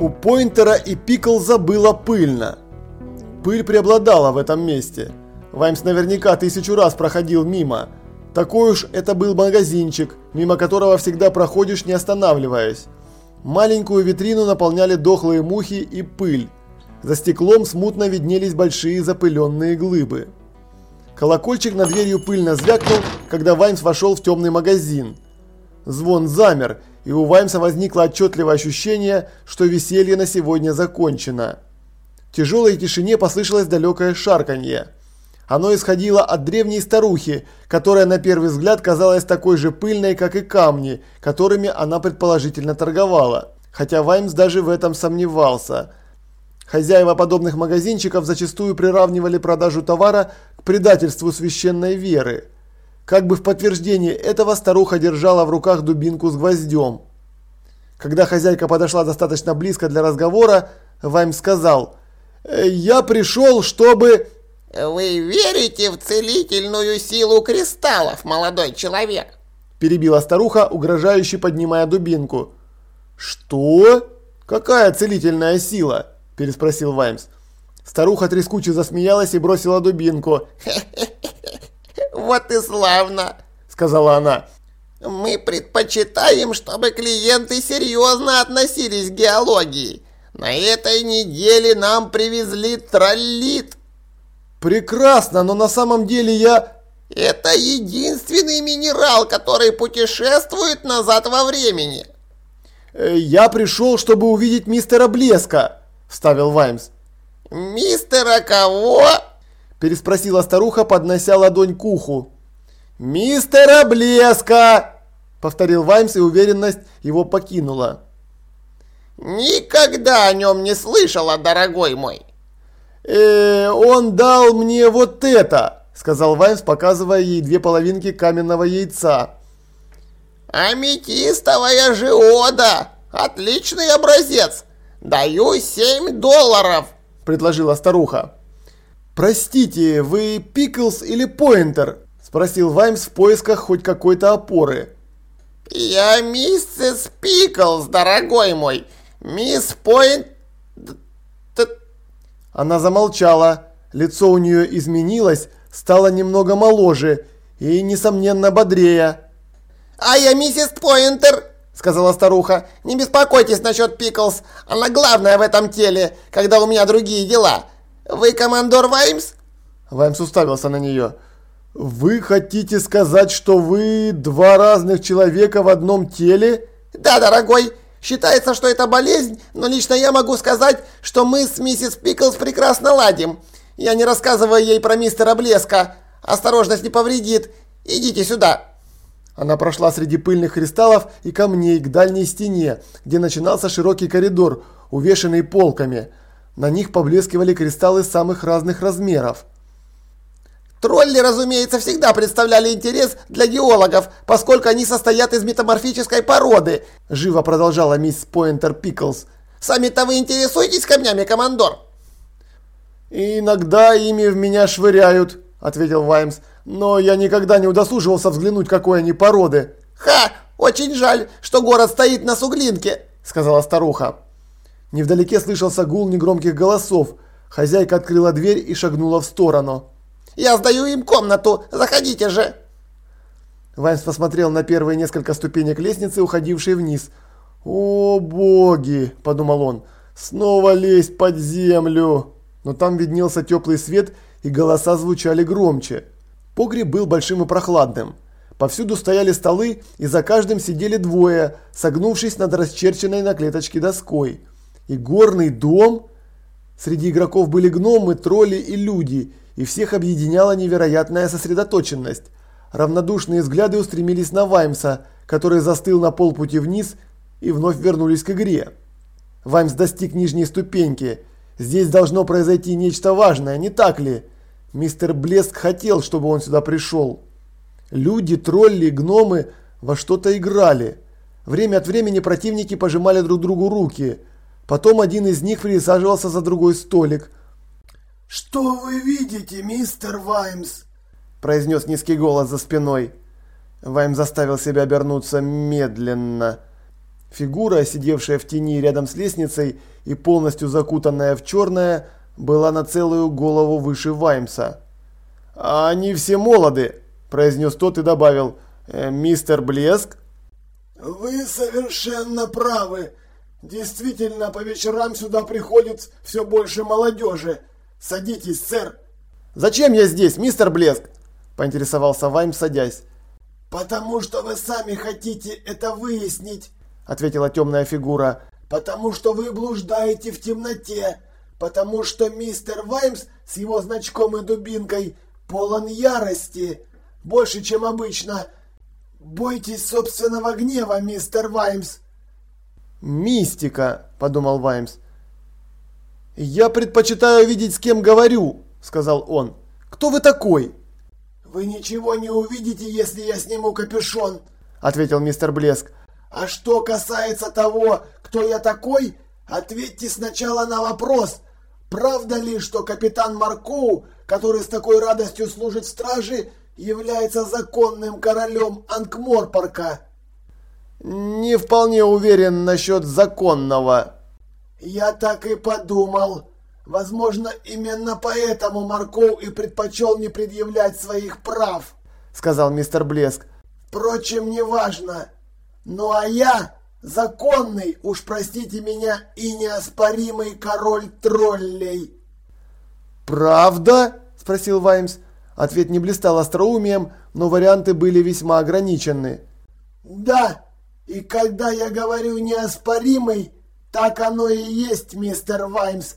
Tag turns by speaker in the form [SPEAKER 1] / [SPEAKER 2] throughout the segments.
[SPEAKER 1] У Пойнтера и Пиклза было пыльно. Пыль преобладала в этом месте. Ваймс наверняка тысячу раз проходил мимо. Такой уж это был магазинчик, мимо которого всегда проходишь не останавливаясь. Маленькую витрину наполняли дохлые мухи и пыль. За стеклом смутно виднелись большие запыленные глыбы. Колокольчик над дверью пыльно звякнул, когда Ваймс вошел в темный магазин. Звон замер, и у Ваймса возникло отчетливое ощущение, что веселье на сегодня закончено. В тяжелой тишине послышалось далекое шарканье. Оно исходило от древней старухи, которая на первый взгляд казалась такой же пыльной, как и камни, которыми она предположительно торговала. Хотя Ваймс даже в этом сомневался. Хозяева подобных магазинчиков зачастую приравнивали продажу товара к предательству священной веры. Как бы в подтверждение этого старуха держала в руках дубинку с гвоздем. Когда хозяйка подошла достаточно близко для разговора, Ваймс сказал «Э, «Я пришел, чтобы...»
[SPEAKER 2] «Вы верите в целительную силу кристаллов, молодой человек?»
[SPEAKER 1] Перебила старуха, угрожающе поднимая дубинку. «Что? Какая целительная сила?» Переспросил Ваймс. Старуха трескуче засмеялась и бросила дубинку.
[SPEAKER 2] «Вот и славно!» Сказала она. «Мы предпочитаем, чтобы клиенты серьезно относились к геологии. На этой неделе нам привезли троллит».
[SPEAKER 1] Прекрасно, но на самом деле я...
[SPEAKER 2] Это единственный минерал, который путешествует назад во времени.
[SPEAKER 1] Э, я пришел, чтобы увидеть мистера Блеска, вставил Ваймс.
[SPEAKER 2] Мистера кого?
[SPEAKER 1] Переспросила старуха, поднося ладонь к уху. «Мистера Блеска!» – повторил Ваймс, и уверенность его покинула.
[SPEAKER 2] «Никогда о нем не слышала, дорогой мой!»
[SPEAKER 1] э, он дал мне вот это», – сказал Ваймс, показывая ей две половинки каменного яйца.
[SPEAKER 2] «Аметистовая жиода! Отличный образец! Даю семь долларов!» – предложила старуха.
[SPEAKER 1] «Простите, вы Пиклс или Пойнтер?» – спросил Ваймс в поисках хоть какой-то опоры.
[SPEAKER 2] «Я миссис Пиклс, дорогой мой! Мисс Пойнт...»
[SPEAKER 1] Она замолчала, лицо у нее изменилось, стало немного моложе и, несомненно, бодрее.
[SPEAKER 2] «А я миссис Пойнтер», — сказала старуха. «Не беспокойтесь насчет Пиклс, она главная в этом теле, когда у меня другие дела. Вы командор Ваймс?»
[SPEAKER 1] Ваймс уставился на нее. «Вы хотите сказать, что вы два разных человека в одном теле?»
[SPEAKER 2] «Да, дорогой, Считается, что это болезнь, но лично я могу сказать, что мы с миссис Пиклс прекрасно ладим. Я не рассказываю ей про мистера Блеска. Осторожность не повредит. Идите сюда».
[SPEAKER 1] Она прошла среди пыльных кристаллов и камней к дальней стене, где начинался широкий коридор, увешанный полками. На них поблескивали кристаллы самых разных размеров.
[SPEAKER 2] Тролли, разумеется, всегда представляли интерес для геологов, поскольку они состоят из метаморфической породы, живо продолжала мисс Пойнтер Пиклс. Сами-то вы интересуетесь камнями, командор?
[SPEAKER 1] «Иногда ими в меня швыряют», – ответил Ваймс. «Но я никогда не удосуживался взглянуть, какой они породы».
[SPEAKER 2] «Ха! Очень жаль, что город стоит на суглинке», – сказала старуха.
[SPEAKER 1] Невдалеке слышался гул негромких голосов. Хозяйка открыла дверь и шагнула в сторону.
[SPEAKER 2] Я сдаю им комнату, заходите же!»
[SPEAKER 1] Ваймс посмотрел на первые несколько ступенек лестницы, уходившей вниз. «О, боги!» – подумал он. «Снова лезть под землю!» Но там виднелся теплый свет, и голоса звучали громче. Погреб был большим и прохладным. Повсюду стояли столы, и за каждым сидели двое, согнувшись над расчерченной на клеточке доской. И горный дом... Среди игроков были гномы, тролли и люди – и всех объединяла невероятная сосредоточенность. Равнодушные взгляды устремились на Ваймса, который застыл на полпути вниз и вновь вернулись к игре. Ваймс достиг нижней ступеньки. Здесь должно произойти нечто важное, не так ли? Мистер Блеск хотел, чтобы он сюда пришел. Люди, тролли, гномы во что-то играли. Время от времени противники пожимали друг другу руки. Потом один из них пересаживался за другой столик – «Что вы видите, мистер Ваймс?»
[SPEAKER 2] – произнес низкий голос за спиной. Ваймс заставил себя обернуться медленно. Фигура, сидевшая в тени рядом с лестницей и полностью закутанная в черное, была на целую голову выше Ваймса. «Они все молоды», – произнес тот и добавил. «Э, «Мистер Блеск?»
[SPEAKER 1] «Вы совершенно правы. Действительно, по вечерам сюда приходит все больше молодежи. Садитесь, сэр».
[SPEAKER 2] «Зачем я здесь, мистер Блеск?» – поинтересовался Ваймс, садясь.
[SPEAKER 1] «Потому что вы сами хотите это выяснить», –
[SPEAKER 2] ответила темная фигура.
[SPEAKER 1] «Потому что вы блуждаете в темноте. Потому что мистер Ваймс с его значком и дубинкой полон ярости. Больше, чем обычно. Бойтесь собственного гнева, мистер Ваймс».
[SPEAKER 2] «Мистика», – подумал Ваймс. «Я предпочитаю видеть, с кем говорю», – сказал он. «Кто вы такой?»
[SPEAKER 1] «Вы ничего не увидите, если я сниму капюшон», –
[SPEAKER 2] ответил мистер Блеск.
[SPEAKER 1] «А что касается того, кто я такой, ответьте сначала на вопрос. Правда ли, что капитан Маркоу, который с такой радостью служит в страже, является законным королем Анкморпорка?»
[SPEAKER 2] «Не вполне уверен насчет законного».
[SPEAKER 1] «Я так и подумал». Возможно, именно поэтому Марков и предпочел не предъявлять своих прав,
[SPEAKER 2] сказал мистер Блеск.
[SPEAKER 1] Впрочем, неважно. Ну а я законный, уж простите меня, и неоспоримый король троллей.
[SPEAKER 2] Правда? спросил Ваймс. Ответ не блистал остроумием, но варианты были весьма ограничены.
[SPEAKER 1] Да, и когда я говорю неоспоримый, так оно и есть, мистер Ваймс.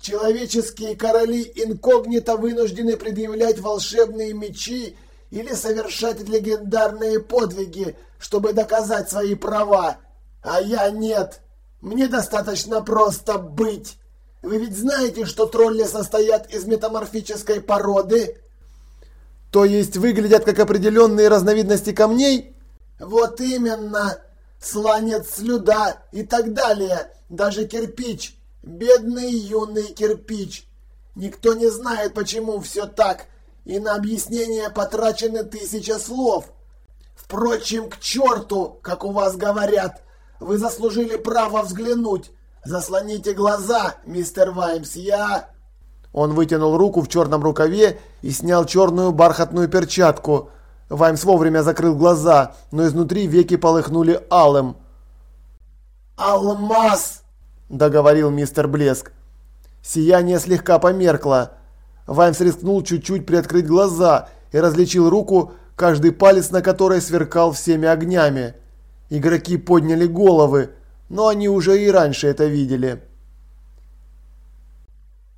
[SPEAKER 1] Человеческие короли инкогнито вынуждены предъявлять волшебные мечи или совершать легендарные подвиги, чтобы доказать свои права. А я нет. Мне достаточно просто быть. Вы ведь знаете, что тролли состоят из метаморфической породы?
[SPEAKER 2] То есть выглядят как определенные разновидности камней?
[SPEAKER 1] Вот именно. Сланец, слюда и так далее. Даже кирпич – Бедный юный кирпич. Никто не знает, почему все так, и на объяснение потрачены тысяча слов. Впрочем, к черту, как у вас говорят. Вы заслужили право взглянуть. Заслоните глаза, мистер Ваймс, я...
[SPEAKER 2] Он вытянул руку в черном рукаве и снял черную бархатную перчатку. Ваймс вовремя закрыл глаза, но изнутри веки полыхнули алым.
[SPEAKER 1] «Алмаз!»
[SPEAKER 2] – договорил мистер Блеск. Сияние слегка померкло. Ваймс рискнул чуть-чуть приоткрыть глаза и различил руку, каждый палец на которой сверкал всеми огнями. Игроки подняли головы, но они уже и раньше это видели.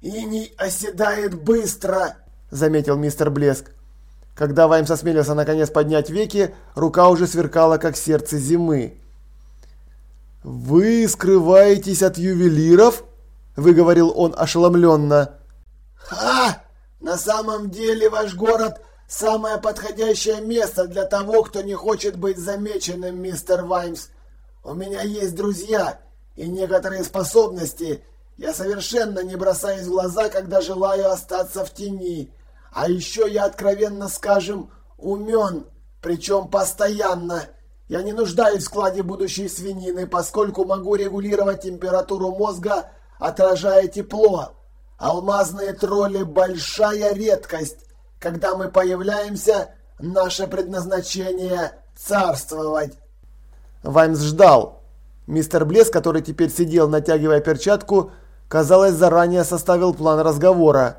[SPEAKER 1] «Иней оседает быстро», – заметил мистер Блеск.
[SPEAKER 2] Когда Ваймс осмелился наконец поднять веки, рука уже сверкала, как сердце зимы. «Вы скрываетесь от ювелиров?» – выговорил он ошеломленно.
[SPEAKER 1] «Ха! На самом деле ваш город – самое подходящее место для того, кто не хочет быть замеченным, мистер Ваймс. У меня есть друзья и некоторые способности. Я совершенно не бросаюсь в глаза, когда желаю остаться в тени. А еще я, откровенно скажем, умен, причем постоянно». Я не нуждаюсь в складе будущей свинины, поскольку могу регулировать температуру мозга, отражая тепло. Алмазные тролли – большая редкость. Когда мы появляемся, наше предназначение – царствовать.
[SPEAKER 2] Ваймс ждал. Мистер Блеск, который теперь сидел, натягивая перчатку, казалось, заранее составил план разговора.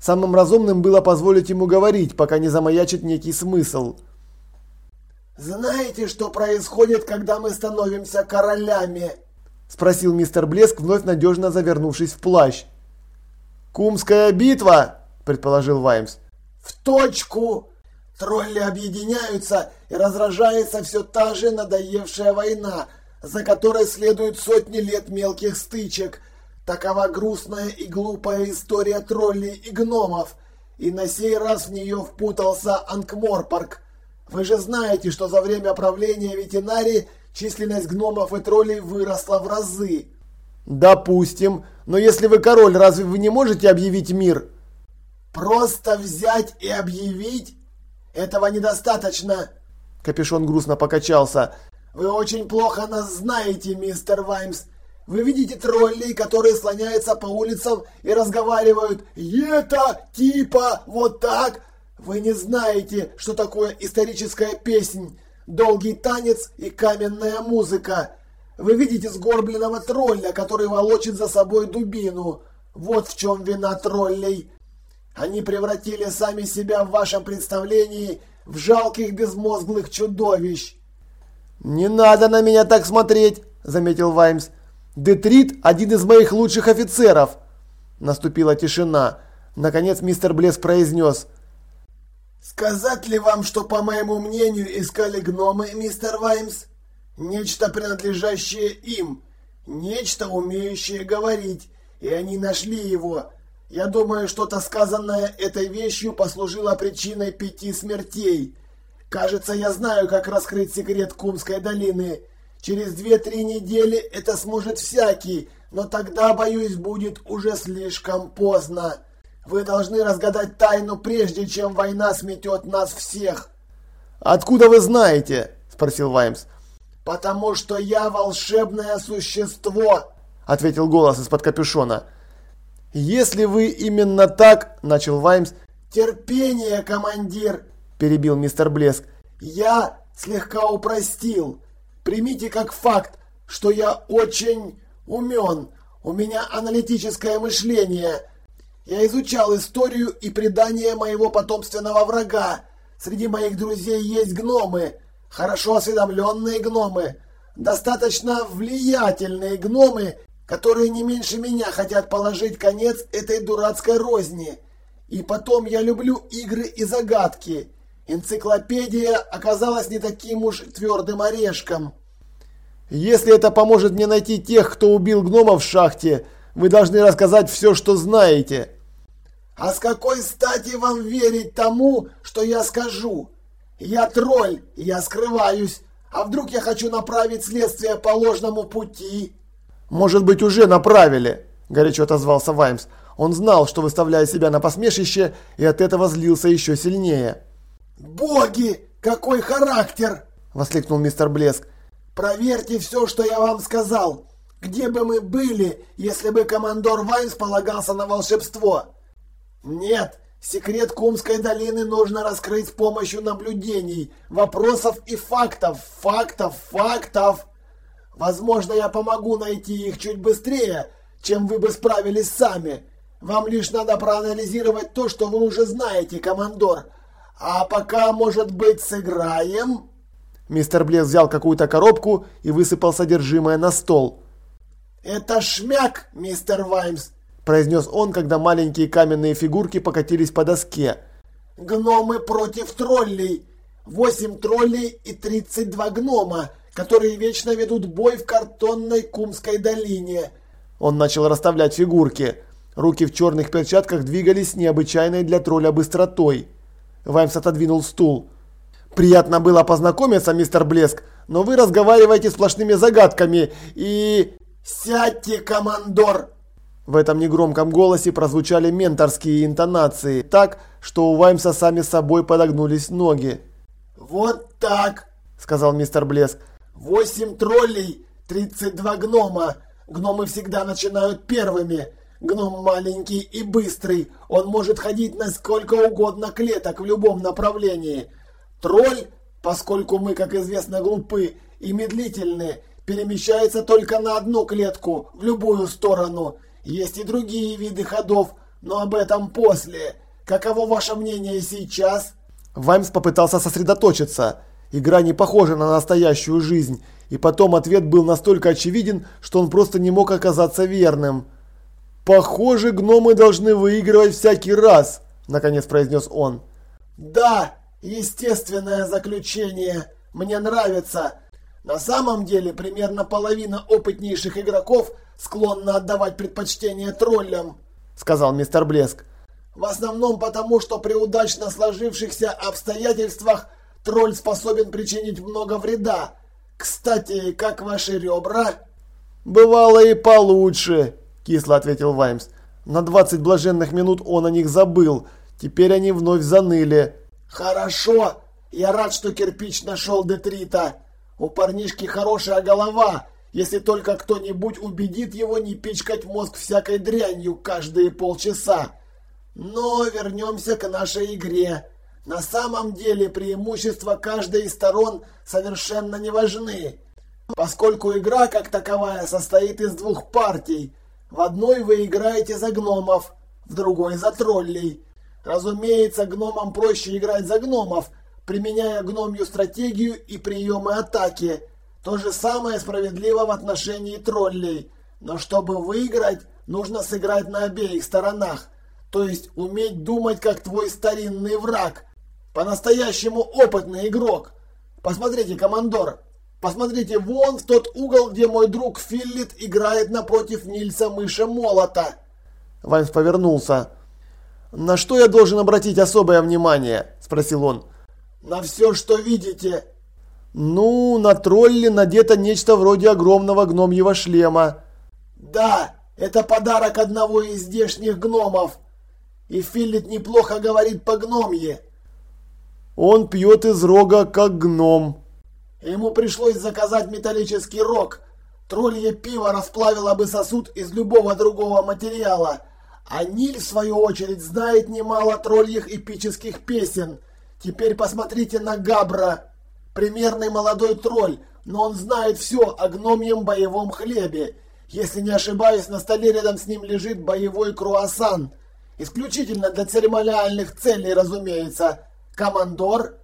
[SPEAKER 2] Самым разумным было позволить ему говорить, пока не замаячит некий смысл –
[SPEAKER 1] «Знаете, что происходит, когда мы становимся королями?»
[SPEAKER 2] Спросил мистер Блеск, вновь надежно завернувшись в плащ. «Кумская битва?» – предположил Ваймс.
[SPEAKER 1] «В точку! Тролли объединяются, и разражается все та же надоевшая война, за которой следуют сотни лет мелких стычек. Такова грустная и глупая история троллей и гномов, и на сей раз в нее впутался Анкморпорг – вы же знаете, что за время правления ветеринарии численность гномов и троллей выросла в разы.
[SPEAKER 2] Допустим. Но если вы король, разве вы не можете объявить мир? Просто взять и объявить? Этого недостаточно.
[SPEAKER 1] Капюшон грустно покачался.
[SPEAKER 2] Вы очень плохо нас знаете, мистер Ваймс. Вы видите троллей, которые слоняются по улицам и разговаривают «Это типа вот так». Вы не знаете, что такое историческая песнь, долгий танец и каменная музыка. Вы видите сгорбленного тролля, который волочит за собой дубину. Вот в чем вина троллей. Они превратили сами себя в вашем представлении в жалких безмозглых чудовищ.
[SPEAKER 1] «Не надо на меня так смотреть», — заметил Ваймс. «Детрит – один из моих лучших офицеров!» Наступила тишина. Наконец мистер Блеск произнес.
[SPEAKER 2] «Сказать ли вам, что, по моему мнению, искали гномы, мистер Ваймс? Нечто, принадлежащее им, нечто, умеющее говорить, и они нашли его. Я думаю, что-то сказанное этой вещью послужило причиной пяти смертей. Кажется, я знаю, как раскрыть секрет Кумской долины». Через две-три недели это сможет всякий, но тогда, боюсь, будет уже слишком поздно. Вы должны разгадать тайну, прежде чем война сметет нас всех.
[SPEAKER 1] «Откуда вы знаете?» – спросил Ваймс.
[SPEAKER 2] «Потому что я волшебное существо», –
[SPEAKER 1] ответил голос из-под капюшона. «Если вы именно так», – начал Ваймс.
[SPEAKER 2] «Терпение, командир», –
[SPEAKER 1] перебил мистер Блеск.
[SPEAKER 2] «Я слегка упростил. Примите как факт, что я очень умен, у меня аналитическое мышление. Я изучал историю и предания моего потомственного врага. Среди моих друзей есть гномы, хорошо осведомленные гномы, достаточно влиятельные гномы, которые не меньше меня хотят положить конец этой дурацкой розни. И потом я люблю игры и загадки. Энциклопедия оказалась не таким уж твердым орешком.
[SPEAKER 1] Если это поможет мне найти тех, кто убил гнома в шахте, вы должны рассказать все, что знаете.
[SPEAKER 2] А с какой стати вам верить тому, что я скажу? Я тролль, я скрываюсь. А вдруг я хочу направить следствие по ложному пути?
[SPEAKER 1] Может быть, уже направили, горячо отозвался Ваймс. Он знал, что выставляя себя на посмешище, и от этого злился еще сильнее.
[SPEAKER 2] «Боги, какой характер!» – воскликнул мистер Блеск. «Проверьте все, что я вам сказал. Где бы мы были, если бы командор Вайнс полагался на волшебство?» «Нет, секрет Кумской долины нужно раскрыть с помощью наблюдений, вопросов и фактов, фактов, фактов. Возможно, я помогу найти их чуть быстрее, чем вы бы справились сами. Вам лишь надо проанализировать то, что вы уже знаете, командор. А пока, может быть, сыграем?»
[SPEAKER 1] Мистер Блеск взял какую-то коробку и высыпал содержимое на стол.
[SPEAKER 2] «Это шмяк, мистер Ваймс!»
[SPEAKER 1] – произнес он, когда маленькие каменные фигурки покатились по доске.
[SPEAKER 2] «Гномы против троллей! Восемь троллей и тридцать два гнома, которые вечно ведут бой в картонной Кумской долине!»
[SPEAKER 1] Он начал расставлять фигурки. Руки в черных перчатках двигались с необычайной для тролля быстротой. Ваймс отодвинул стул. «Приятно было познакомиться, мистер Блеск, но вы разговариваете сплошными загадками и...»
[SPEAKER 2] «Сядьте, командор!»
[SPEAKER 1] В этом негромком голосе прозвучали менторские интонации, так, что у Ваймса сами собой подогнулись ноги.
[SPEAKER 2] «Вот так!» – сказал
[SPEAKER 1] мистер Блеск.
[SPEAKER 2] «Восемь троллей, тридцать два гнома. Гномы всегда начинают первыми. Гном маленький и быстрый, он может ходить на сколько угодно клеток в любом направлении». Тролль, поскольку мы, как известно, глупы и медлительны, перемещается только на одну клетку, в любую сторону. Есть и другие виды ходов, но об этом после. Каково ваше мнение сейчас?
[SPEAKER 1] Ваймс попытался сосредоточиться. Игра не похожа на настоящую жизнь, и потом ответ был настолько очевиден, что он просто не мог оказаться верным. «Похоже, гномы должны выигрывать всякий раз», – наконец произнес он.
[SPEAKER 2] «Да, Естественное заключение. Мне нравится. На самом деле, примерно половина опытнейших игроков склонна отдавать предпочтение троллям, сказал мистер Блеск. В основном потому, что при удачно сложившихся обстоятельствах тролль способен причинить много вреда. Кстати, как ваши ребра?
[SPEAKER 1] Бывало и получше, кисло ответил Ваймс. На 20 блаженных минут он о них забыл. Теперь они вновь заныли.
[SPEAKER 3] «Хорошо! Я рад, что кирпич нашел Детрита. У парнишки хорошая голова, если только кто-нибудь убедит его не пичкать мозг всякой дрянью каждые полчаса. Но вернемся к нашей игре. На самом деле преимущества каждой из сторон совершенно не важны, поскольку игра как таковая состоит из двух партий. В одной вы играете за гномов, в другой за троллей. Разумеется, гномам проще играть за гномов, применяя гномью стратегию и приемы атаки. То же самое справедливо в отношении троллей. Но чтобы выиграть, нужно сыграть на обеих сторонах. То есть уметь думать как твой старинный враг. По-настоящему опытный игрок. Посмотрите, командор. Посмотрите вон в тот угол, где мой друг Филлит играет напротив Нильса Мыша Молота.
[SPEAKER 1] Вайнс повернулся. «На что я должен обратить особое внимание?» – спросил он.
[SPEAKER 3] «На все, что видите».
[SPEAKER 1] «Ну, на тролле надето нечто вроде огромного гномьего шлема».
[SPEAKER 3] «Да, это подарок одного из здешних гномов. И Филлит неплохо говорит по-гномье».
[SPEAKER 1] «Он пьет из рога, как гном».
[SPEAKER 3] «Ему пришлось заказать металлический рог. Троллье пиво расплавило бы сосуд из любого другого материала». А Ниль, в свою очередь, знает немало тролльих эпических песен. Теперь посмотрите на Габра. Примерный молодой тролль, но он знает все о гномьем боевом хлебе. Если не ошибаюсь, на столе рядом с ним лежит боевой круассан. Исключительно для церемониальных целей, разумеется. Командор?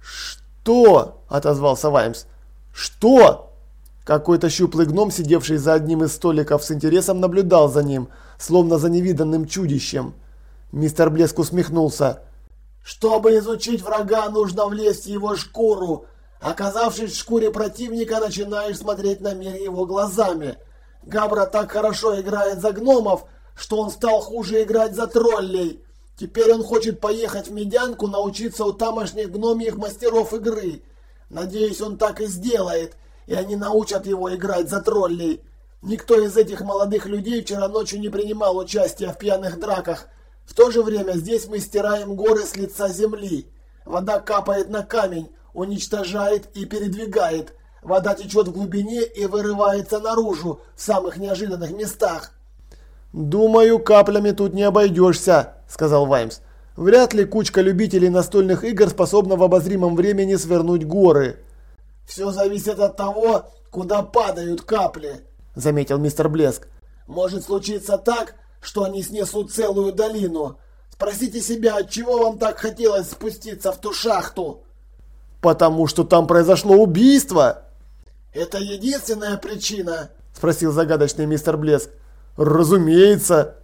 [SPEAKER 1] «Что?» – отозвался Ваймс. «Что?» Какой-то щуплый гном, сидевший за одним из столиков, с интересом наблюдал за ним, словно за невиданным чудищем. Мистер Блеск усмехнулся.
[SPEAKER 3] «Чтобы изучить врага, нужно влезть в его шкуру. Оказавшись в шкуре противника, начинаешь смотреть на мир его глазами. Габра так хорошо играет за гномов, что он стал хуже играть за троллей. Теперь он хочет поехать в Медянку, научиться у тамошних гномьих мастеров игры. Надеюсь, он так и сделает» и они научат его играть за троллей. Никто из этих молодых людей вчера ночью не принимал участия в пьяных драках. В то же время здесь мы стираем горы с лица земли. Вода капает на камень, уничтожает и передвигает. Вода течет в глубине и вырывается наружу в самых неожиданных местах.
[SPEAKER 1] «Думаю, каплями тут не обойдешься», – сказал Ваймс. «Вряд ли кучка любителей настольных игр способна в обозримом времени свернуть горы».
[SPEAKER 3] «Все зависит от того, куда падают капли», — заметил мистер Блеск. «Может случиться так, что они снесут целую долину. Спросите себя, от чего вам так хотелось спуститься в ту шахту?»
[SPEAKER 1] «Потому что там произошло убийство!»
[SPEAKER 3] «Это единственная причина?» – спросил загадочный мистер Блеск.
[SPEAKER 1] «Разумеется!»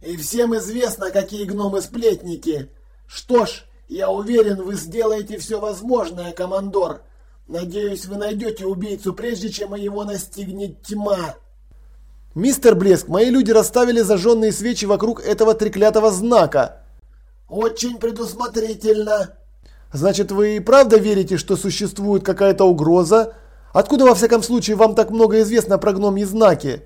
[SPEAKER 3] «И всем известно, какие гномы-сплетники. Что ж, я уверен, вы сделаете все возможное, командор. Надеюсь, вы найдете убийцу, прежде чем его настигнет тьма.
[SPEAKER 1] Мистер Блеск, мои люди расставили зажженные свечи вокруг этого треклятого знака.
[SPEAKER 3] Очень предусмотрительно.
[SPEAKER 1] Значит, вы и правда верите, что существует какая-то угроза? Откуда, во всяком случае, вам так много известно про гномьи знаки?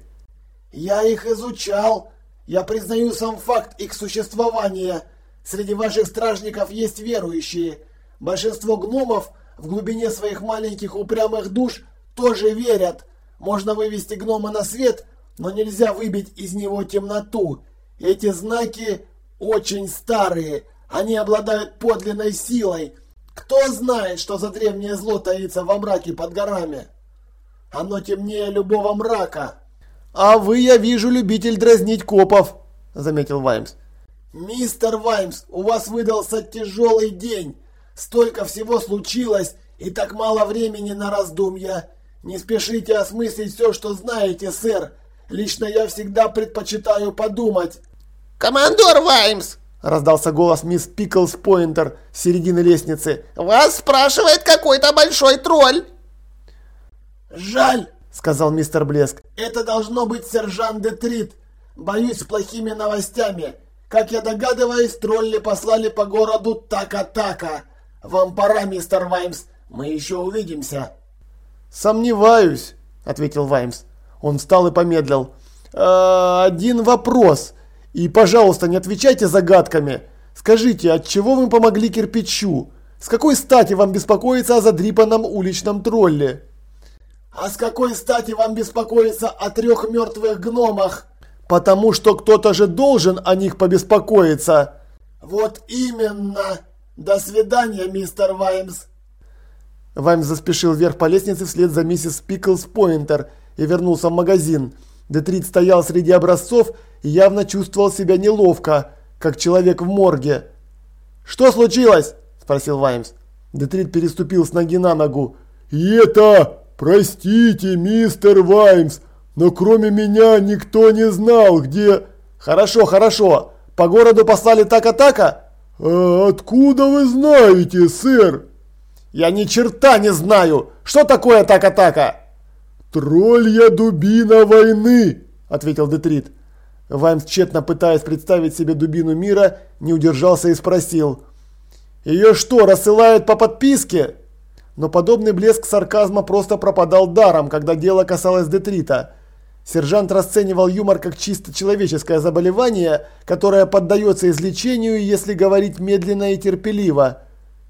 [SPEAKER 3] Я их изучал. Я признаю сам факт их существования. Среди ваших стражников есть верующие. Большинство гномов – в глубине своих маленьких упрямых душ тоже верят. Можно вывести гнома на свет, но нельзя выбить из него темноту. Эти знаки очень старые, они обладают подлинной силой. Кто знает, что за древнее зло таится во мраке под горами? Оно темнее любого мрака.
[SPEAKER 1] А вы, я вижу, любитель дразнить копов, заметил Ваймс.
[SPEAKER 3] Мистер Ваймс, у вас выдался тяжелый день. Столько всего случилось, и так мало времени на раздумья. Не спешите осмыслить все, что знаете, сэр. Лично я всегда предпочитаю подумать.
[SPEAKER 2] «Командор Ваймс!»
[SPEAKER 1] – раздался голос мисс Пиклс Пойнтер с середины лестницы.
[SPEAKER 2] «Вас спрашивает какой-то большой тролль!»
[SPEAKER 3] «Жаль!»
[SPEAKER 1] – сказал мистер Блеск.
[SPEAKER 3] «Это должно быть сержант Детрит. Боюсь, с плохими новостями. Как я догадываюсь, тролли послали по городу так-атака. Вам пора, мистер Ваймс. Мы еще увидимся.
[SPEAKER 1] Сомневаюсь, ответил Ваймс. Он встал и помедлил. «Э, один вопрос. И, пожалуйста, не отвечайте загадками. Скажите, от чего вы помогли кирпичу? С какой стати вам беспокоиться о задрипанном уличном тролле?
[SPEAKER 3] А с какой стати вам беспокоиться о трех мертвых гномах?
[SPEAKER 1] Потому что кто-то же должен о них побеспокоиться.
[SPEAKER 3] Вот именно. До свидания, мистер Ваймс.
[SPEAKER 1] Ваймс заспешил вверх по лестнице вслед за миссис Пиклс Пойнтер и вернулся в магазин. Детрит стоял среди образцов и явно чувствовал себя неловко, как человек в морге. «Что случилось?» – спросил Ваймс. Детрит переступил с ноги на ногу.
[SPEAKER 4] «И это «Простите, мистер Ваймс, но кроме меня никто не знал, где...»
[SPEAKER 1] «Хорошо, хорошо. По городу послали так-атака?»
[SPEAKER 4] «А откуда вы знаете, сэр?»
[SPEAKER 1] «Я ни черта не знаю. Что такое так-атака?»
[SPEAKER 4] «Троллья дубина войны», — ответил Детрит.
[SPEAKER 1] Ваймс, тщетно пытаясь представить себе дубину мира, не удержался и спросил. «Ее что, рассылают по подписке?» Но подобный блеск сарказма просто пропадал даром, когда дело касалось детрита. Сержант расценивал юмор как чисто человеческое заболевание, которое поддается излечению, если говорить медленно и терпеливо.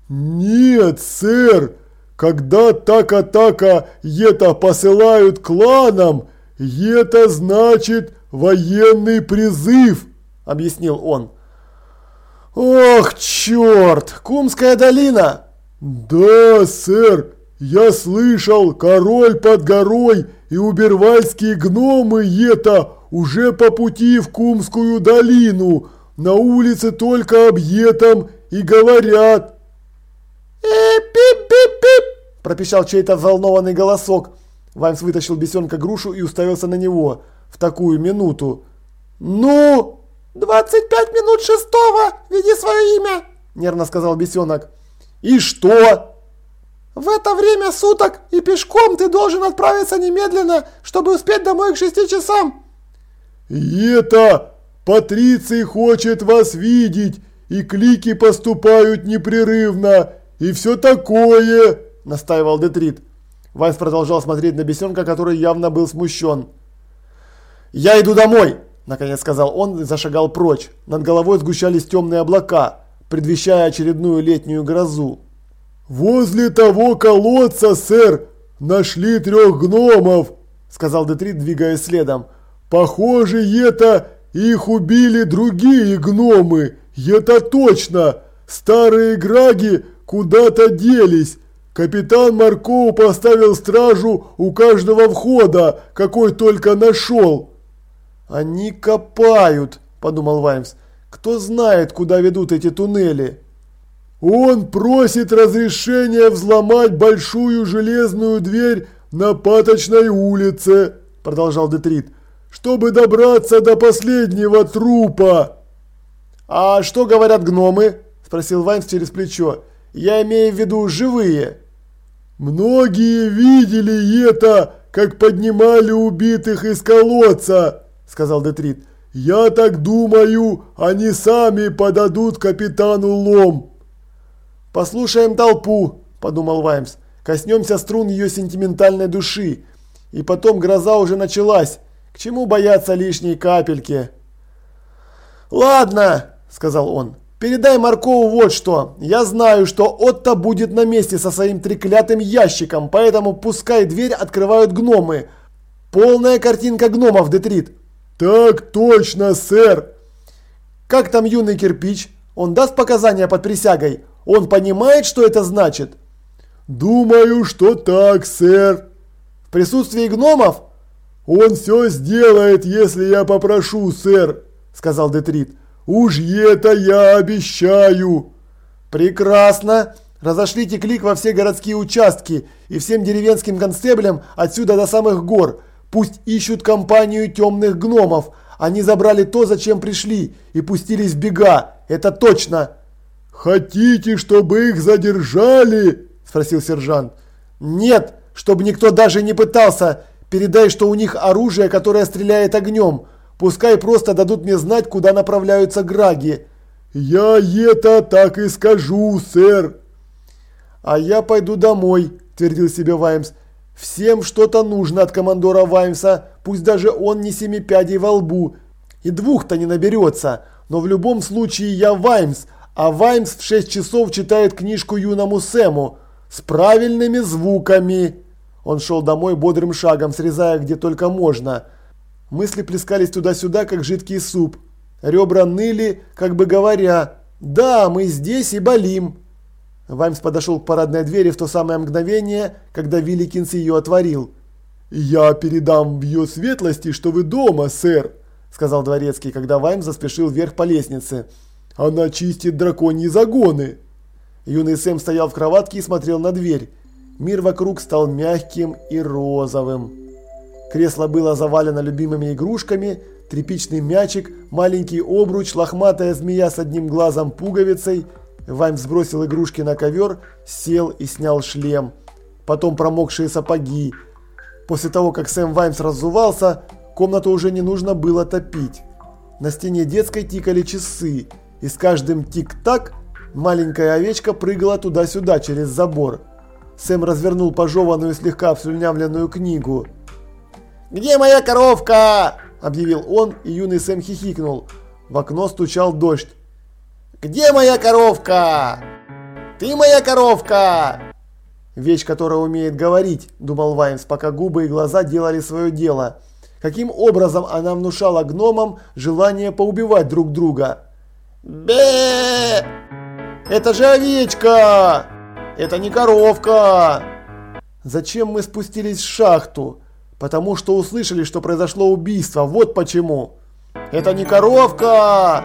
[SPEAKER 4] «Нет, сэр! Когда так-атака это посылают кланам, это значит военный призыв!» – объяснил он.
[SPEAKER 1] «Ох, черт! Кумская долина!»
[SPEAKER 4] «Да, сэр, я слышал, король под горой и убервальские гномы это уже по пути в Кумскую долину, на улице только об этом и говорят».
[SPEAKER 1] «Пип-пип-пип!» – пропищал чей-то взволнованный голосок. Ваймс вытащил бесенка грушу и уставился на него в такую минуту. «Ну?»
[SPEAKER 2] «Двадцать пять минут шестого! Веди свое имя!» – нервно сказал бесенок.
[SPEAKER 1] «И что?»
[SPEAKER 2] «В это время суток и пешком ты должен отправиться немедленно, чтобы успеть домой к шести часам».
[SPEAKER 4] «И это Патриций хочет вас видеть, и клики поступают непрерывно, и все такое», – настаивал Детрит.
[SPEAKER 1] Вайс продолжал смотреть на бесенка, который явно был смущен. «Я иду домой!» – наконец сказал он и зашагал прочь. Над головой сгущались темные облака предвещая очередную летнюю грозу.
[SPEAKER 4] «Возле того колодца, сэр, нашли трех гномов», – сказал Детрит, двигаясь следом. «Похоже, это их убили другие гномы, это точно. Старые граги куда-то делись. Капитан Маркоу поставил стражу у каждого входа, какой только нашел».
[SPEAKER 1] «Они копают», – подумал Ваймс. Кто знает, куда ведут эти туннели?
[SPEAKER 4] Он просит разрешения взломать большую железную дверь на Паточной улице, продолжал Детрит, чтобы добраться до последнего трупа.
[SPEAKER 1] А что говорят гномы? спросил Вайнс через плечо. Я имею в виду живые.
[SPEAKER 4] Многие видели это, как поднимали убитых из колодца, сказал Детрит. «Я так думаю, они сами подадут капитану лом».
[SPEAKER 1] «Послушаем толпу», – подумал Ваймс. «Коснемся струн ее сентиментальной души. И потом гроза уже началась. К чему бояться лишней капельки?» «Ладно», – сказал он. «Передай Маркову вот что. Я знаю, что Отто будет на месте со своим треклятым ящиком, поэтому пускай дверь открывают гномы. Полная картинка гномов, Детрит.
[SPEAKER 4] «Так точно, сэр!»
[SPEAKER 1] «Как там юный кирпич? Он даст показания под присягой? Он понимает, что это значит?»
[SPEAKER 4] «Думаю, что так, сэр».
[SPEAKER 1] «В присутствии гномов?»
[SPEAKER 4] «Он все сделает, если я попрошу, сэр», – сказал Детрит. «Уж это я обещаю».
[SPEAKER 1] «Прекрасно. Разошлите клик во все городские участки и всем деревенским констеблям отсюда до самых гор. Пусть ищут компанию темных гномов. Они забрали то, зачем пришли, и пустились в бега. Это точно.
[SPEAKER 4] Хотите, чтобы их задержали? Спросил сержант.
[SPEAKER 1] Нет, чтобы никто даже не пытался. Передай, что у них оружие, которое стреляет огнем. Пускай просто дадут мне знать, куда направляются граги.
[SPEAKER 4] Я это так и скажу, сэр.
[SPEAKER 1] А я пойду домой, твердил себе Ваймс. Всем что-то нужно от командора Ваймса, пусть даже он не семи пядей во лбу. И двух-то не наберется, но в любом случае я Ваймс, а Ваймс в 6 часов читает книжку юному Сэму с правильными звуками. Он шел домой бодрым шагом, срезая где только можно. Мысли плескались туда-сюда, как жидкий суп. Ребра ныли, как бы говоря, «Да, мы здесь и болим». Ваймс подошел к парадной двери в то самое мгновение, когда Вилликинс ее отворил. «Я передам в ее светлости, что вы дома, сэр», – сказал дворецкий, когда Ваймс заспешил вверх по лестнице. «Она чистит драконьи загоны». Юный Сэм стоял в кроватке и смотрел на дверь. Мир вокруг стал мягким и розовым. Кресло было завалено любимыми игрушками, тряпичный мячик, маленький обруч, лохматая змея с одним глазом пуговицей. Ваймс сбросил игрушки на ковер, сел и снял шлем. Потом промокшие сапоги. После того, как Сэм Ваймс разувался, комнату уже не нужно было топить. На стене детской тикали часы, и с каждым тик-так маленькая овечка прыгала туда-сюда через забор. Сэм развернул пожеванную слегка обслюнявленную книгу.
[SPEAKER 2] «Где моя коровка?»
[SPEAKER 1] – объявил он, и юный Сэм хихикнул. В окно стучал дождь.
[SPEAKER 2] «Где моя коровка? Ты моя коровка!»
[SPEAKER 1] Вещь, которая умеет говорить, думал Ваймс, пока губы и глаза делали свое дело. Каким образом она внушала гномам желание поубивать друг друга?
[SPEAKER 2] бе
[SPEAKER 1] Это же овечка! Это не коровка! Зачем мы спустились в шахту? Потому что услышали, что произошло убийство. Вот почему. Это не коровка!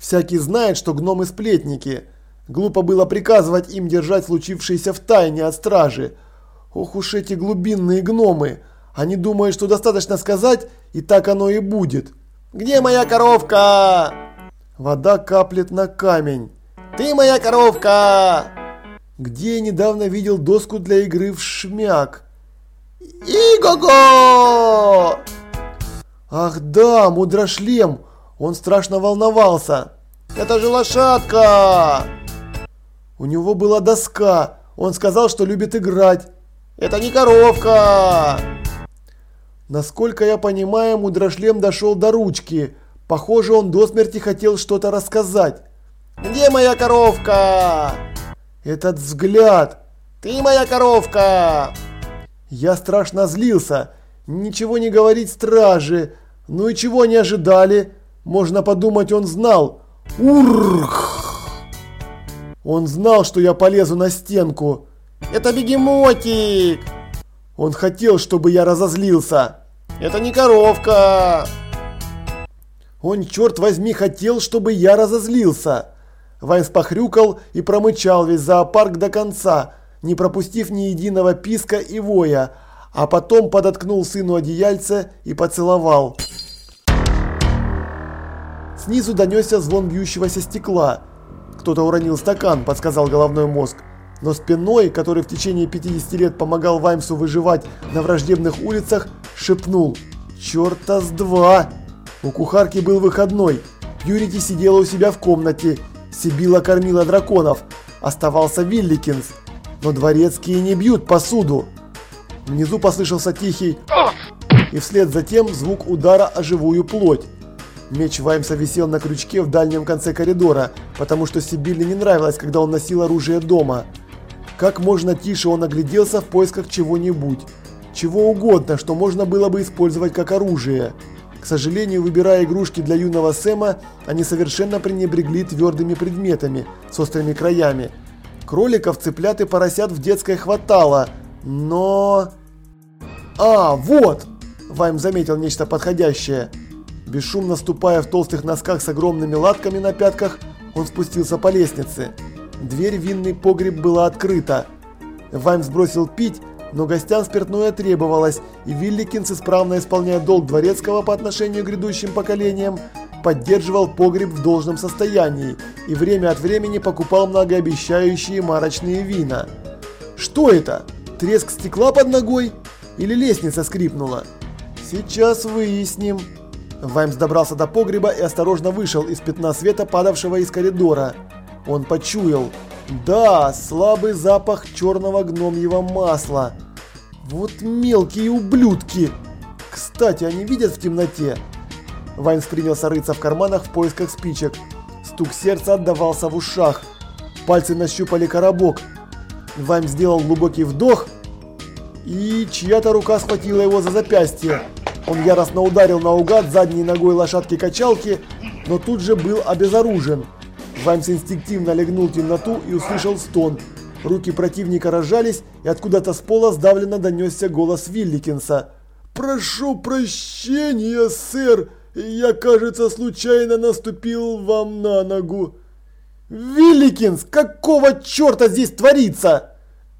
[SPEAKER 1] Всякий знает, что гномы сплетники. Глупо было приказывать им держать случившееся в тайне от стражи. Ох уж эти глубинные гномы. Они думают, что достаточно сказать, и так оно и будет.
[SPEAKER 2] Где моя коровка?
[SPEAKER 1] Вода каплет на камень.
[SPEAKER 2] Ты моя коровка!
[SPEAKER 1] Где я недавно видел доску для игры в шмяк?
[SPEAKER 2] Иго-го!
[SPEAKER 1] Ах да, мудрошлем! Он страшно волновался.
[SPEAKER 2] Это же лошадка!
[SPEAKER 1] У него была доска. Он сказал, что любит играть.
[SPEAKER 2] Это не коровка!
[SPEAKER 1] Насколько я понимаю, мудрошлем дошел до ручки. Похоже, он до смерти хотел что-то рассказать.
[SPEAKER 2] Где моя коровка?
[SPEAKER 1] Этот взгляд.
[SPEAKER 2] Ты моя коровка!
[SPEAKER 1] Я страшно злился. Ничего не говорить страже. Ну и чего не ожидали? Можно подумать, он знал. Урх! Он знал, что я полезу на стенку.
[SPEAKER 2] Это бегемотик!
[SPEAKER 1] Он хотел, чтобы я разозлился.
[SPEAKER 2] Это не коровка!
[SPEAKER 1] Он, черт возьми, хотел, чтобы я разозлился. Вайнс похрюкал и промычал весь зоопарк до конца, не пропустив ни единого писка и воя, а потом подоткнул сыну одеяльце и поцеловал. Снизу донесся звон бьющегося стекла. Кто-то уронил стакан, подсказал головной мозг. Но спиной, который в течение 50 лет помогал Ваймсу выживать на враждебных улицах, шепнул «Черта с два!». У кухарки был выходной. Пьюрити сидела у себя в комнате. Сибила кормила драконов. Оставался Вилликинс. Но дворецкие не бьют посуду. Внизу послышался тихий и вслед за тем звук удара о живую плоть. Меч Ваймса висел на крючке в дальнем конце коридора, потому что Сибилле не нравилось, когда он носил оружие дома. Как можно тише он огляделся в поисках чего-нибудь. Чего угодно, что можно было бы использовать как оружие. К сожалению, выбирая игрушки для юного Сэма, они совершенно пренебрегли твердыми предметами с острыми краями. Кроликов, цыплят и поросят в детской хватало, но... А, вот! Вайм заметил нечто подходящее. Бесшумно ступая в толстых носках с огромными латками на пятках, он спустился по лестнице. Дверь в винный погреб была открыта. Вайм сбросил пить, но гостям спиртное требовалось, и Вилликинс, исправно исполняя долг дворецкого по отношению к грядущим поколениям, поддерживал погреб в должном состоянии и время от времени покупал многообещающие марочные вина. Что это? Треск стекла под ногой? Или лестница скрипнула? Сейчас выясним. Ваймс добрался до погреба и осторожно вышел из пятна света, падавшего из коридора. Он почуял. Да, слабый запах черного гномьего масла. Вот мелкие ублюдки. Кстати, они видят в темноте? Вайнс принялся рыться в карманах в поисках спичек. стук сердца отдавался в ушах. Пальцы нащупали коробок. Вайм сделал глубокий вдох, и чья-то рука схватила его за запястье. Он яростно ударил наугад задней ногой лошадки-качалки, но тут же был обезоружен. Ваймс инстинктивно легнул темноту и услышал стон. Руки противника разжались, и откуда-то с пола сдавленно донесся голос Вилликинса. «Прошу прощения, сэр, я, кажется, случайно наступил вам на ногу». «Вилликинс, какого черта здесь творится?»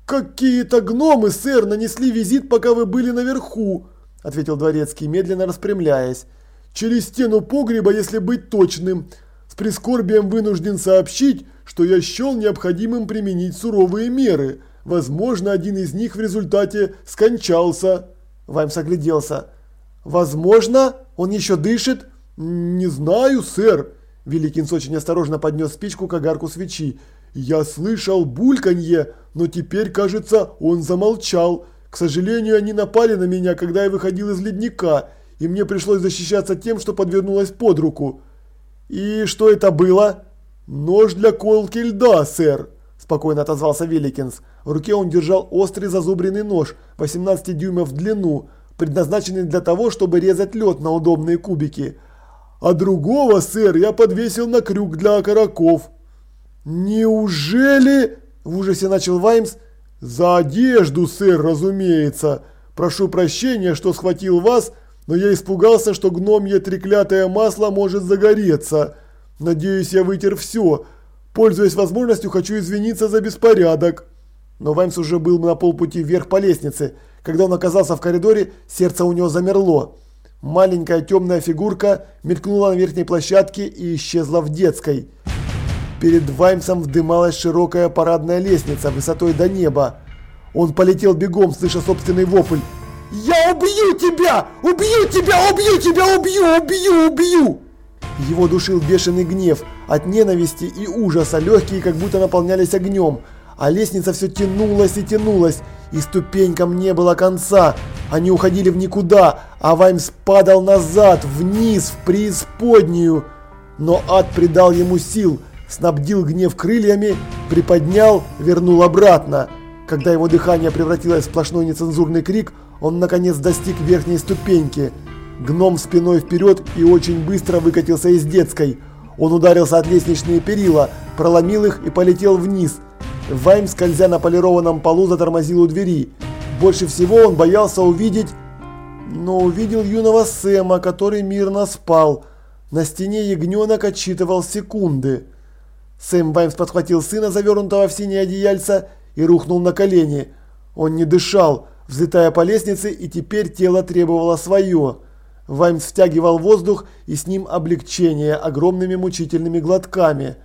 [SPEAKER 1] «Какие-то гномы, сэр, нанесли визит, пока вы были наверху», ответил дворецкий, медленно распрямляясь. «Через стену погреба, если быть точным. С прискорбием вынужден сообщить, что я счел необходимым применить суровые меры. Возможно, один из них в результате скончался». Ваймс огляделся. «Возможно? Он еще дышит?» «Не знаю, сэр». Великинс очень осторожно поднес спичку к огарку свечи. «Я слышал бульканье, но теперь, кажется, он замолчал. К сожалению, они напали на меня, когда я выходил из ледника, и мне пришлось защищаться тем, что подвернулось под руку». «И что это было?» «Нож для колки льда, сэр», – спокойно отозвался Великинс. В руке он держал острый зазубренный нож, 18 дюймов в длину, предназначенный для того, чтобы резать лед на удобные кубики. А другого, сэр, я подвесил на крюк для окороков. Неужели? В ужасе начал Ваймс. За одежду, сэр, разумеется. Прошу прощения, что схватил вас, но я испугался, что гномье треклятое масло может загореться. Надеюсь, я вытер все. Пользуясь возможностью, хочу извиниться за беспорядок. Но Ваймс уже был на полпути вверх по лестнице. Когда он оказался в коридоре, сердце у него замерло. Маленькая темная фигурка мелькнула на верхней площадке и исчезла в детской. Перед Ваймсом вдымалась широкая парадная лестница высотой до неба. Он полетел бегом, слыша собственный вопль. «Я убью тебя! Убью тебя! Убью тебя! Убью! Убью! Убью!» Его душил бешеный гнев. От ненависти и ужаса легкие как будто наполнялись огнем а лестница все тянулась и тянулась, и ступенькам не было конца. Они уходили в никуда, а Ваймс падал назад, вниз, в преисподнюю. Но ад придал ему сил, снабдил гнев крыльями, приподнял, вернул обратно. Когда его дыхание превратилось в сплошной нецензурный крик, он наконец достиг верхней ступеньки. Гном спиной вперед и очень быстро выкатился из детской. Он ударился от лестничные перила, проломил их и полетел вниз – Вайм, скользя на полированном полу, затормозил у двери. Больше всего он боялся увидеть... Но увидел юного Сэма, который мирно спал. На стене ягненок отчитывал секунды. Сэм Ваймс подхватил сына, завернутого в синее одеяльце, и рухнул на колени. Он не дышал, взлетая по лестнице, и теперь тело требовало свое. Ваймс втягивал воздух, и с ним облегчение огромными мучительными глотками.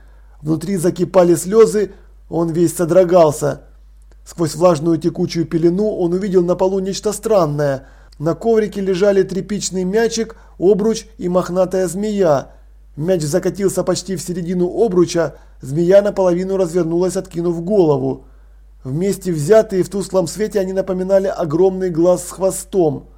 [SPEAKER 1] Внутри закипали слезы, он весь содрогался. Сквозь влажную текучую пелену он увидел на полу нечто странное. На коврике лежали тряпичный мячик, обруч и мохнатая змея. Мяч закатился почти в середину обруча, змея наполовину развернулась, откинув голову. Вместе взятые в тусклом свете они напоминали огромный глаз с хвостом.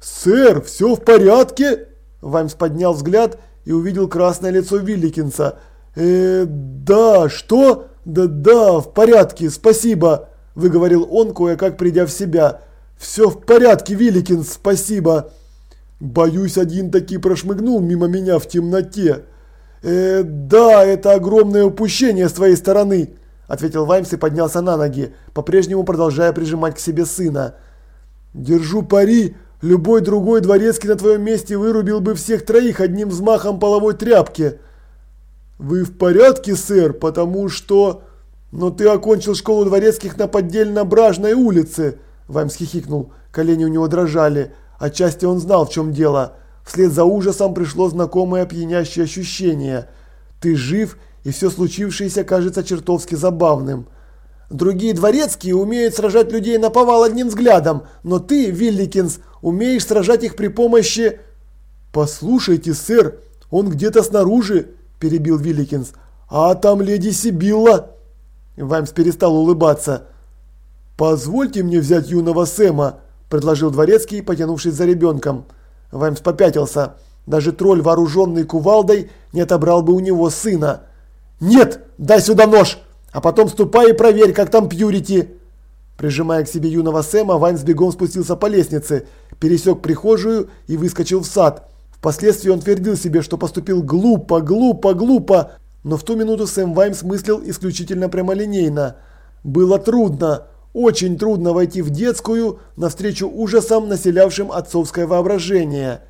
[SPEAKER 1] «Сэр, все в порядке?» Ваймс поднял взгляд и увидел красное лицо Вилликинса. «Э, да, что?» «Да-да, в порядке, спасибо», – выговорил он, кое-как придя в себя. «Все в порядке, Вилликин, спасибо». «Боюсь, один таки прошмыгнул мимо меня в темноте». «Э, да, это огромное упущение с твоей стороны», – ответил Ваймс и поднялся на ноги, по-прежнему продолжая прижимать к себе сына. «Держу пари, любой другой дворецкий на твоем месте вырубил бы всех троих одним взмахом половой тряпки». «Вы в порядке, сэр, потому что...» «Но ты окончил школу дворецких на поддельно-бражной улице!» Ваймс хихикнул, колени у него дрожали. Отчасти он знал, в чем дело. Вслед за ужасом пришло знакомое пьянящее ощущение. «Ты жив, и все случившееся кажется чертовски забавным». Другие дворецкие умеют сражать людей на повал одним взглядом, но ты, Вилликинс, умеешь сражать их при помощи... Послушайте, сэр, он где-то снаружи, перебил Вилликинс. «А там леди Сибилла!» Ваймс перестал улыбаться. «Позвольте мне взять юного Сэма», – предложил дворецкий, потянувшись за ребенком. Ваймс попятился. Даже тролль, вооруженный кувалдой, не отобрал бы у него сына. «Нет, дай сюда нож, а потом ступай и проверь, как там Пьюрити!» Прижимая к себе юного Сэма, Вайн с бегом спустился по лестнице, пересек прихожую и выскочил в сад. Впоследствии он твердил себе, что поступил глупо, глупо, глупо, но в ту минуту Сэм Ваймс мыслил исключительно прямолинейно. Было трудно, очень трудно войти в детскую навстречу ужасам, населявшим отцовское воображение.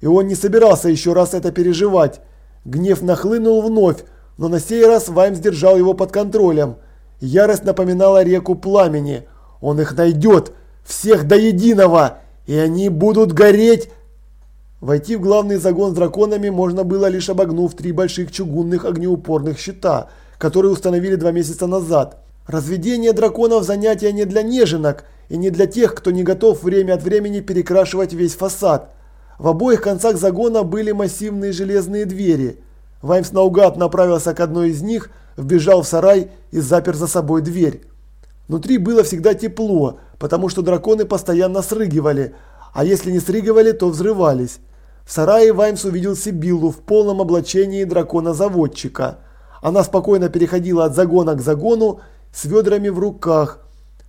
[SPEAKER 1] И он не собирался еще раз это переживать. Гнев нахлынул вновь, но на сей раз Ваймс держал его под контролем. Ярость напоминала реку пламени. Он их найдет, всех до единого, и они будут гореть. Войти в главный загон с драконами можно было лишь обогнув три больших чугунных огнеупорных щита, которые установили два месяца назад. Разведение драконов занятие не для неженок и не для тех, кто не готов время от времени перекрашивать весь фасад. В обоих концах загона были массивные железные двери. Ваймс наугад направился к одной из них, вбежал в сарай и запер за собой дверь. Внутри было всегда тепло, потому что драконы постоянно срыгивали, а если не срыгивали, то взрывались. В сарае Ваймс увидел Сибиллу в полном облачении дракона-заводчика. Она спокойно переходила от загона к загону с ведрами в руках.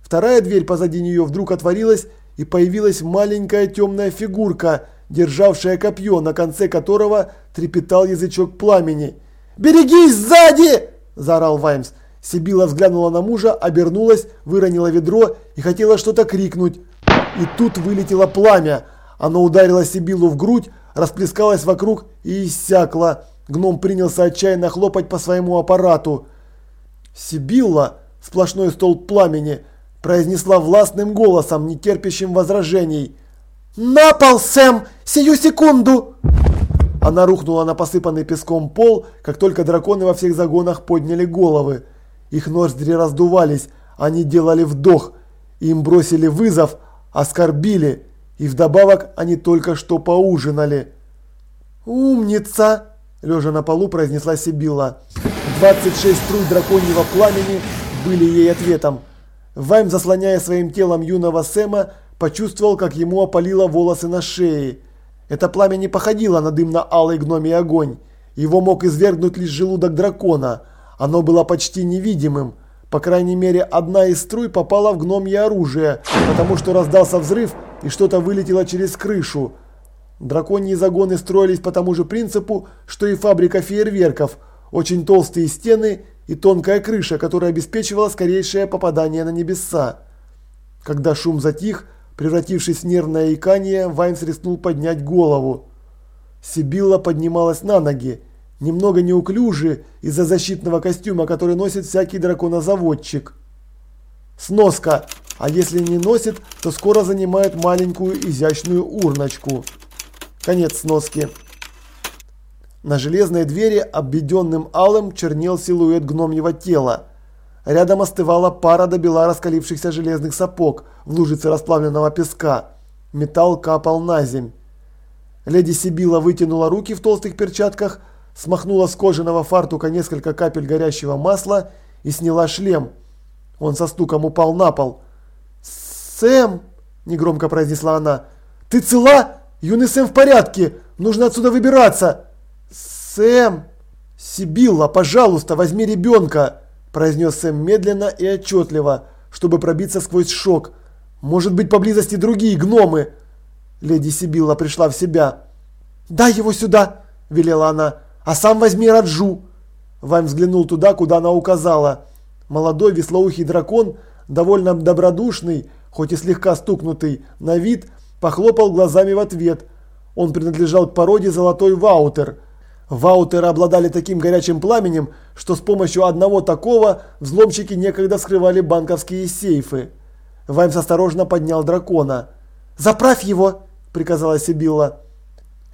[SPEAKER 1] Вторая дверь позади нее вдруг отворилась и появилась маленькая темная фигурка, державшая копье, на конце которого трепетал язычок пламени. «Берегись сзади!» – заорал Ваймс. Сибила взглянула на мужа, обернулась, выронила ведро и хотела что-то крикнуть. И тут вылетело пламя. Оно ударило Сибилу в грудь, расплескалось вокруг и иссякло. Гном принялся отчаянно хлопать по своему аппарату. Сибилла сплошной столб пламени, произнесла властным голосом, не терпящим возражений. «На пол, Сэм! Сию секунду!» Она рухнула на посыпанный песком пол, как только драконы во всех загонах подняли головы. Их ноздри раздувались, они делали вдох, им бросили вызов, оскорбили, и вдобавок они только что поужинали. «Умница!» – лежа на полу произнесла Сибилла. 26 струй драконьего пламени были ей ответом. Вайм, заслоняя своим телом юного Сэма, почувствовал, как ему опалило волосы на шее. Это пламя не походило на дымно-алый гномий огонь. Его мог извергнуть лишь желудок дракона. Оно было почти невидимым. По крайней мере, одна из струй попала в гномье оружие, потому что раздался взрыв и что-то вылетело через крышу. Драконьи загоны строились по тому же принципу, что и фабрика фейерверков. Очень толстые стены и тонкая крыша, которая обеспечивала скорейшее попадание на небеса. Когда шум затих, превратившись в нервное икание, Ваймс рискнул поднять голову. Сибилла поднималась на ноги, немного неуклюже из-за защитного костюма, который носит всякий драконозаводчик. Сноска. А если не носит, то скоро занимает маленькую изящную урночку. Конец сноски. На железной двери, обведенным алым, чернел силуэт гномьего тела. Рядом остывала пара добела раскалившихся железных сапог в лужице расплавленного песка. Металл капал на земь. Леди Сибила вытянула руки в толстых перчатках, смахнула с кожаного фартука несколько капель горящего масла и сняла шлем. Он со стуком упал на пол. «Сэм!» – негромко произнесла она. «Ты цела? Юный Сэм в порядке! Нужно отсюда выбираться!» «Сэм!» «Сибилла, пожалуйста, возьми ребенка!» произнес Сэм медленно и отчетливо, чтобы пробиться сквозь шок. «Может быть, поблизости другие гномы?» Леди Сибилла пришла в себя. «Дай его сюда!» – велела она. «А сам возьми Раджу!» Вайм взглянул туда, куда она указала. Молодой веслоухий дракон, довольно добродушный, хоть и слегка стукнутый, на вид, похлопал глазами в ответ. Он принадлежал к породе золотой ваутер – Ваутеры обладали таким горячим пламенем, что с помощью одного такого взломщики некогда вскрывали банковские сейфы. Ваймс осторожно поднял дракона. «Заправь его!» – приказала Сибилла.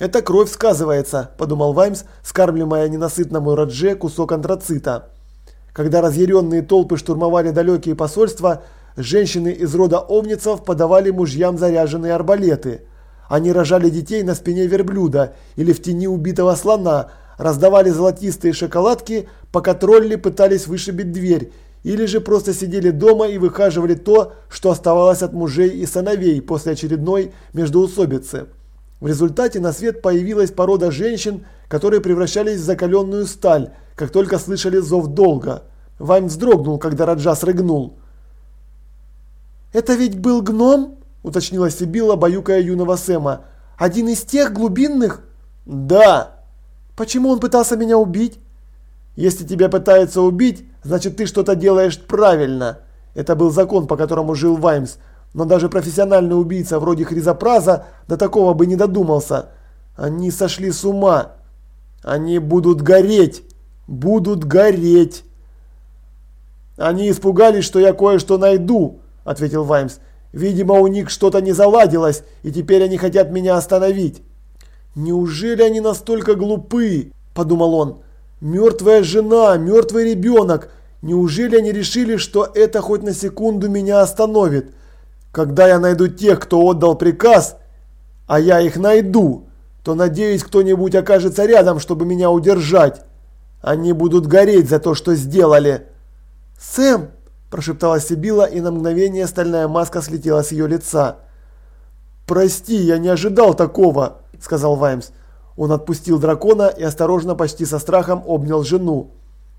[SPEAKER 1] «Это кровь сказывается», – подумал Ваймс, скармливая ненасытному Радже кусок антрацита. Когда разъяренные толпы штурмовали далекие посольства, женщины из рода овницев подавали мужьям заряженные арбалеты – они рожали детей на спине верблюда или в тени убитого слона, раздавали золотистые шоколадки, пока тролли пытались вышибить дверь, или же просто сидели дома и выхаживали то, что оставалось от мужей и сыновей после очередной междоусобицы. В результате на свет появилась порода женщин, которые превращались в закаленную сталь, как только слышали зов долга. Ваймс вздрогнул, когда Раджа срыгнул.
[SPEAKER 2] «Это ведь был гном?» – уточнила Сибила, баюкая юного Сэма. «Один из тех глубинных?»
[SPEAKER 1] «Да!»
[SPEAKER 2] «Почему он пытался меня убить?»
[SPEAKER 1] «Если тебя пытаются убить, значит ты что-то делаешь правильно». Это был закон, по которому жил Ваймс. Но даже профессиональный убийца вроде Хризопраза до такого бы не додумался. Они сошли с ума. Они будут гореть. Будут гореть. Они испугались, что я кое-что найду, ответил Ваймс. Видимо, у них что-то не заладилось, и теперь они хотят меня остановить. Неужели они настолько глупы? Подумал он. Мертвая жена, мертвый ребенок. Неужели они решили, что это хоть на секунду меня остановит? Когда я найду тех, кто отдал приказ, а я их найду, то, надеюсь, кто-нибудь окажется рядом, чтобы меня удержать. Они будут гореть за то, что сделали.
[SPEAKER 2] «Сэм!» – прошептала Сибила, и на мгновение стальная маска слетела с ее лица.
[SPEAKER 1] «Прости, я не ожидал такого», – сказал Ваймс. Он отпустил дракона и осторожно, почти со страхом, обнял жену.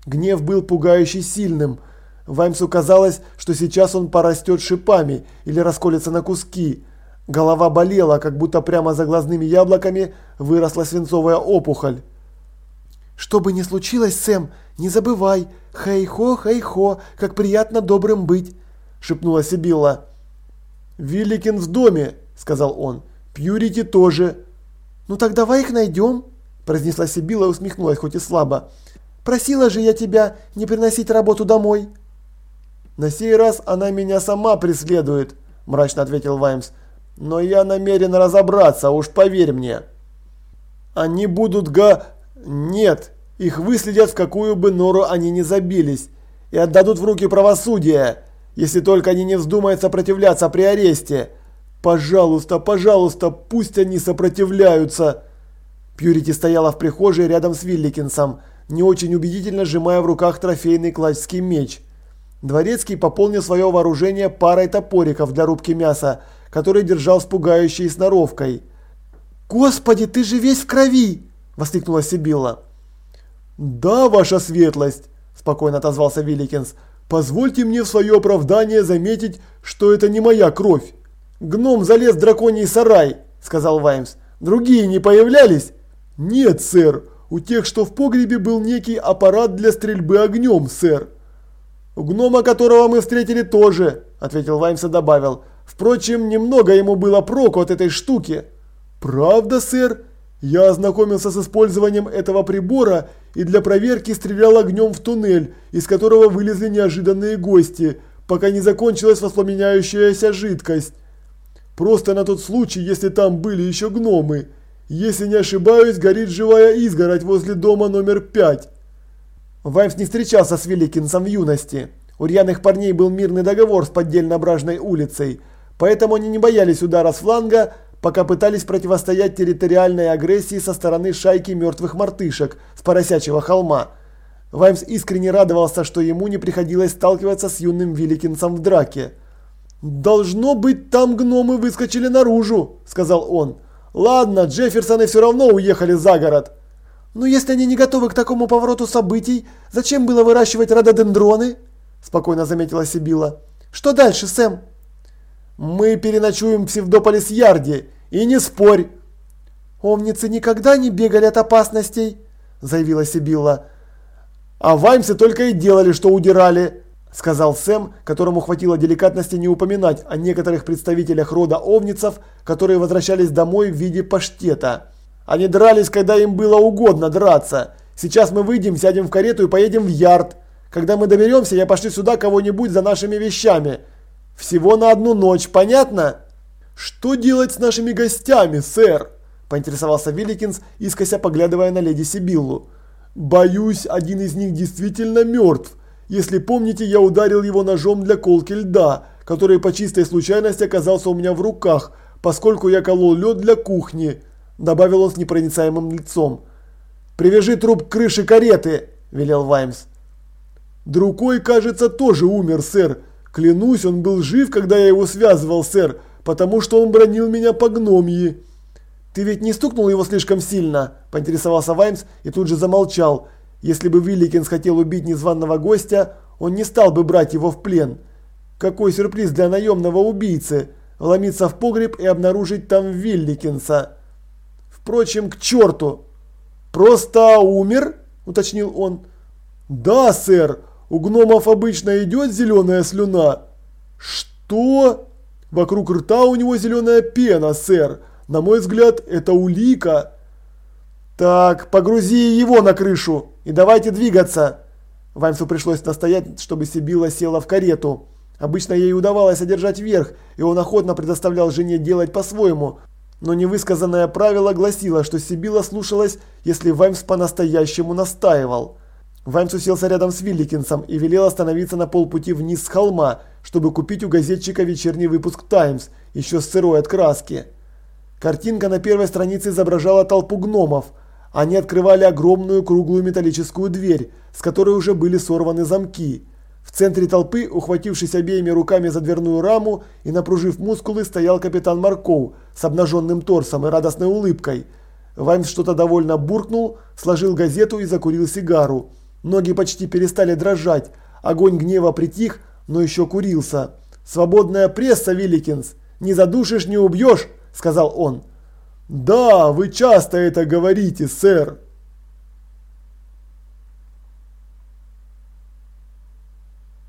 [SPEAKER 1] Гнев был пугающе сильным. Ваймсу казалось, что сейчас он порастет шипами или расколется на куски. Голова болела, как будто прямо за глазными яблоками выросла свинцовая опухоль.
[SPEAKER 2] «Что бы ни случилось, Сэм, не забывай, хей-хо, хей-хо, как приятно добрым быть», – шепнула Сибилла.
[SPEAKER 1] «Вилликин в доме», – сказал он. «Пьюрити тоже».
[SPEAKER 2] «Ну так давай их найдем», – произнесла Сибилла и усмехнулась, хоть и слабо. «Просила же я тебя не приносить работу домой».
[SPEAKER 1] «На сей раз она меня сама преследует», – мрачно ответил Ваймс. Но я намерен разобраться, уж поверь мне. Они будут га... Нет, их выследят в какую бы нору они ни забились и отдадут в руки правосудия, если только они не вздумают сопротивляться при аресте. Пожалуйста, пожалуйста, пусть они сопротивляются. Пьюрити стояла в прихожей рядом с Вилликинсом, не очень убедительно сжимая в руках трофейный клачский меч. Дворецкий пополнил свое вооружение парой топориков для рубки мяса, который держал с пугающей сноровкой.
[SPEAKER 2] «Господи, ты же весь в крови!» – воскликнула Сибилла.
[SPEAKER 1] «Да, ваша светлость!» – спокойно отозвался Вилликинс. «Позвольте мне в свое оправдание заметить, что это не моя кровь. Гном залез в драконий сарай», – сказал Ваймс. «Другие не появлялись?» «Нет, сэр. У тех, что в погребе, был некий аппарат для стрельбы огнем, сэр». «У гнома, которого мы встретили, тоже», – ответил Ваймс и добавил. Впрочем, немного ему было проку от этой штуки. Правда, сэр? Я ознакомился с использованием этого прибора и для проверки стрелял огнем в туннель, из которого вылезли неожиданные гости, пока не закончилась воспламеняющаяся жидкость. Просто на тот случай, если там были еще гномы. Если не ошибаюсь, горит живая изгородь возле дома номер пять. Ваймс не встречался с Великинсом в юности. У рьяных парней был мирный договор с поддельно-бражной улицей – Поэтому они не боялись удара с фланга, пока пытались противостоять территориальной агрессии со стороны шайки мертвых мартышек с поросячьего холма. Ваймс искренне радовался, что ему не приходилось сталкиваться с юным Вилликинсом в драке. «Должно быть, там гномы выскочили наружу», – сказал он. «Ладно, Джефферсоны все равно уехали за город».
[SPEAKER 2] «Но если они не готовы к такому повороту событий, зачем было выращивать рододендроны?» – спокойно заметила Сибила. «Что дальше, Сэм?»
[SPEAKER 1] Мы переночуем в Псевдополис-Ярде, и не спорь.
[SPEAKER 2] Овницы никогда не бегали от опасностей, заявила Сибилла.
[SPEAKER 1] А ваймсы только и делали, что удирали, сказал Сэм, которому хватило деликатности не упоминать о некоторых представителях рода овницев, которые возвращались домой в виде паштета. Они дрались, когда им было угодно драться. Сейчас мы выйдем, сядем в карету и поедем в Ярд. Когда мы доберемся, я пошлю сюда кого-нибудь за нашими вещами. Всего на одну ночь, понятно? Что делать с нашими гостями, сэр? Поинтересовался Вилликинс, искося поглядывая на леди Сибиллу. Боюсь, один из них действительно мертв. Если помните, я ударил его ножом для колки льда, который по чистой случайности оказался у меня в руках, поскольку я колол лед для кухни, добавил он с непроницаемым лицом. «Привяжи труп к крыше кареты», – велел Ваймс. «Другой, кажется, тоже умер, сэр. Клянусь, он был жив, когда я его связывал, сэр, потому что он бронил меня по гномьи. Ты ведь не стукнул его слишком сильно? Поинтересовался Ваймс и тут же замолчал. Если бы Вилликинс хотел убить незваного гостя, он не стал бы брать его в плен. Какой сюрприз для наемного убийцы – вломиться в погреб и обнаружить там Вилликинса. Впрочем, к черту! «Просто умер?» – уточнил он. «Да, сэр, у гномов обычно идет зеленая слюна». «Что?» «Вокруг рта у него зеленая пена, сэр. На мой взгляд, это улика». «Так, погрузи его на крышу и давайте двигаться!» Ваймсу пришлось настоять, чтобы Сибила села в карету. Обычно ей удавалось одержать верх, и он охотно предоставлял жене делать по-своему. Но невысказанное правило гласило, что Сибила слушалась, если Ваймс по-настоящему настаивал. Ваймс уселся рядом с Вилликинсом и велел остановиться на полпути вниз с холма, чтобы купить у газетчика вечерний выпуск «Таймс», еще с сырой от краски. Картинка на первой странице изображала толпу гномов. Они открывали огромную круглую металлическую дверь, с которой уже были сорваны замки. В центре толпы, ухватившись обеими руками за дверную раму и напружив мускулы, стоял капитан Марков с обнаженным торсом и радостной улыбкой. Ваймс что-то довольно буркнул, сложил газету и закурил сигару. Ноги почти перестали дрожать, огонь гнева притих, но еще курился. «Свободная пресса, Вилликинс! Не задушишь, не убьешь!» – сказал он. «Да, вы часто это говорите, сэр!»